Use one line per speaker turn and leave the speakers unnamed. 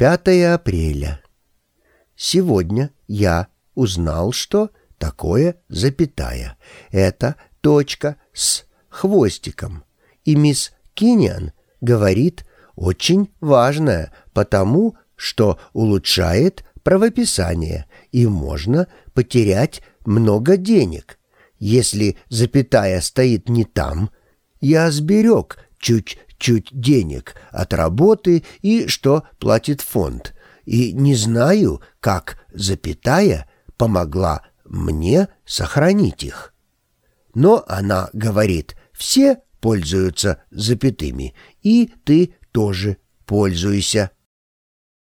5 апреля. Сегодня я узнал, что такое запятая. Это точка с хвостиком. И мисс Киниан говорит очень важное, потому что улучшает правописание, и можно потерять много денег. Если запятая стоит не там, я сберег чуть-чуть денег от работы и что платит фонд, и не знаю, как запятая помогла мне сохранить их. Но она говорит, все пользуются запятыми, и ты тоже пользуйся.